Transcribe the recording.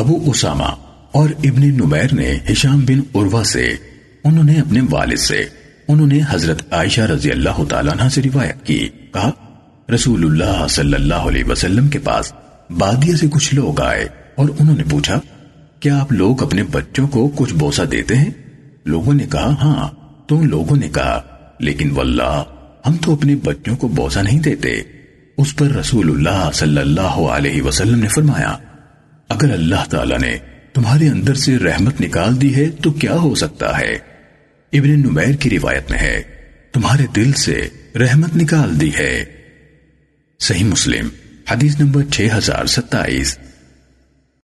ابو اسامہ اور ابن نمیر نے ہشام بن عروہ سے، انہوں نے اپنے والد سے، انہوں نے حضرت عائشہ رضی اللہ تعالیٰ عنہ سے روایت کی۔ کہا، رسول اللہ صلی اللہ علیہ وسلم کے پاس بادیہ سے کچھ لوگ آئے اور انہوں نے پوچھا، کیا آپ لوگ اپنے بچوں کو کچھ بوسا دیتے ہیں؟ لوگوں نے کہا ہاں تو ان لوگوں نے کہا، لیکن واللہ، ہم تو اپنے بچوں کو بوسا نہیں دیتے۔ اس پر رسول اللہ صلی اللہ علیہ وسلم نے فرمایا اگر اللہ تعالیٰ نے تمہارے اندر سے رحمت نکال دی ہے تو کیا ہو سکتا ہے؟ ابن نمیر کی روایت میں ہے، تمہارے دل سے رحمت نکال دی ہے۔ صحیح مسلم، حدیث نمبر چھ ہزار ستائیس۔